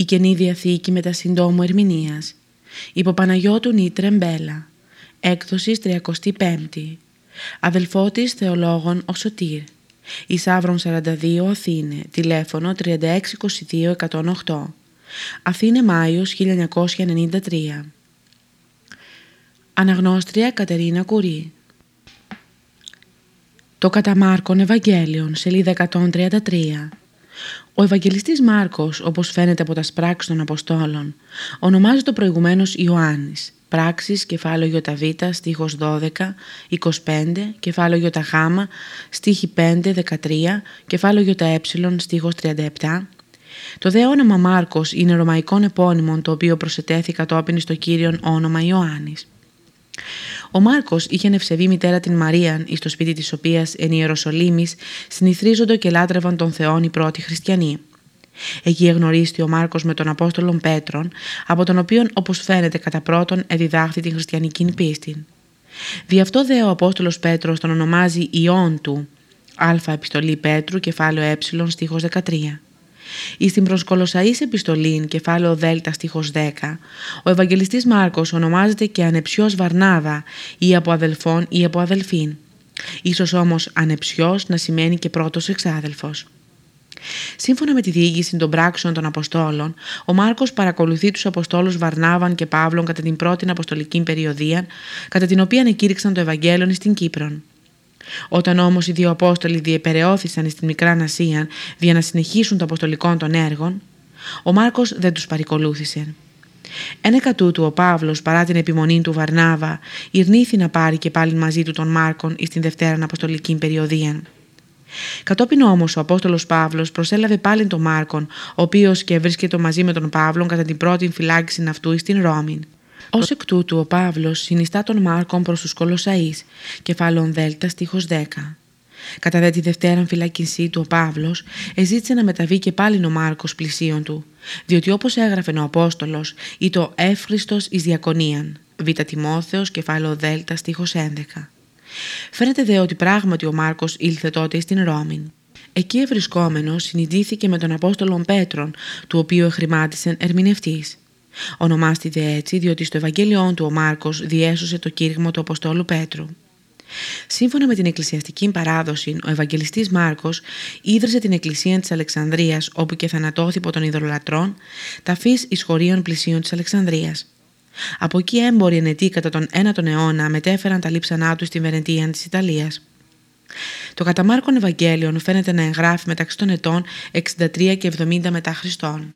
Η Καινή Διαθήκη με τα συντόμου ερμηνείας. Υπό Παναγιώτου Νίτρε Μπέλα. Έκδοσης 35η. Αδελφότης Θεολόγων ο Σωτήρ. Ισάβρον 42 Αθήνε. Τηλέφωνο 3622 108. Αθήνε Μάιος 1993. Αναγνώστρια Κατερίνα Κουρί. Το κατά Μάρκον Ευαγγέλιον, σελίδα 133. Ο Ευαγγελιστής Μάρκος, όπως φαίνεται από τα σπράξεις των Αποστόλων, ονομάζεται προηγουμένως Ιωάννης. Πράξεις, κεφάλαιο Β, στίχος 12, 25, κεφάλαιο Γ, στίχη 5, 13, κεφάλαιο Ε, στίχος 37. Το δε όνομα Μάρκος είναι ρωμαϊκόν επώνυμο το οποίο προσετέθη κατόπιν στο Κύριον όνομα Ιωάννης. Ο Μάρκος είχε νευσεβεί μητέρα την Μαρία, εις το σπίτι της οποίας εν Ιεροσολύμης συνηθρίζονται και λάτρευαν τον Θεόν οι πρώτοι χριστιανοί. Εκεί εγνωρίστη ο Μάρκος με τον Απόστολον Πέτρον, από τον οποίον όπως φαίνεται κατά πρώτον εδιδάχθη την χριστιανική πίστη. Δι' αυτό δε ο Απόστολος Πέτρος τον ονομάζει Ιών του, Α επιστολή Πέτρου, κεφάλαιο ε, στίχος 13. Εις την προσκολοσαής επιστολήν, κεφάλαιο Δέλτα στίχος 10, ο Ευαγγελιστής Μάρκος ονομάζεται και ανεψιός Βαρνάβα ή από αδελφών ή από αδελφήν. Ίσως όμως ανεψιός να σημαίνει και πρώτος εξάδελφος. Σύμφωνα με τη διήγηση των πράξεων των Αποστόλων, ο Μάρκος παρακολουθεί τους Αποστόλους Βαρνάβαν και Παύλων κατά την πρώτη Αποστολική περιοδία, κατά την οποία εκήρυξαν το Ευαγγέλιο στην Κύπρο. Όταν όμως οι δύο Απόστολοι διεπεραιώθησαν στην Μικρά Ασία για να συνεχίσουν το αποστολικό των έργων, ο Μάρκος δεν τους παρικολούθησε. Ένα κατούτου ο Παύλος παρά την επιμονή του Βαρνάβα ειρνήθη να πάρει και πάλι μαζί του τον Μάρκον στην Δευτέρα Αποστολική περιοδία. Κατόπιν όμως ο Απόστολος Παύλος προσέλαβε πάλι τον Μάρκον, ο οποίος και βρίσκεται μαζί με τον Παύλον κατά την πρώτη φυλάκιση αυτού στην Ρώμη. Ω εκ τούτου ο Παύλος συνιστά τον Μάρκον προς τους Κολοσαεί, κεφάλαιον Δέλτα, στίχος 10. Κατά δε τη Δευτέρα φυλάκισή του ο Παύλος, εζήτησε να μεταβεί και πάλι ο Μάρκος πλησίον του, διότι όπως έγραφε ο Απόστολος, ή το εύχριστος εις διακονίαν. Β. Τιμόθεος, κεφάλαιο Δέλτα, στίχος 11. Φαίνεται δε ότι πράγματι ο Μάρκος ήλθε τότε στην Ρώμη. Εκεί ευρισκόμενος συνειδήθηκε με τον Απόστολο Πέτρον, του οποίου εχρημάτισεν ερμηνευτής. Ονομάστηκε έτσι διότι στο Ευαγγέλιό του ο Μάρκος διέσωσε το κήρυγμα του Αποστόλου Πέτρου. Σύμφωνα με την εκκλησιαστική παράδοση, ο Ευαγγελιστής Μάρκος ίδρυσε την εκκλησία της Αλεξανδρίας όπου και θανατώθη από τον ειδωλολατρών, ταφής εισχωρίων πλησίων της Αλεξανδρίας. Από εκεί έμποροι ενετοί κατά τον 1ο αιώνα μετέφεραν τα λείψανά τους στην Βενετία της Ιταλίας. Το κατά Μάρκον Ευαγγέλιον φαίνεται να εγγράφει μεταξύ των ετών 63 και 70 μετά Χριστόν.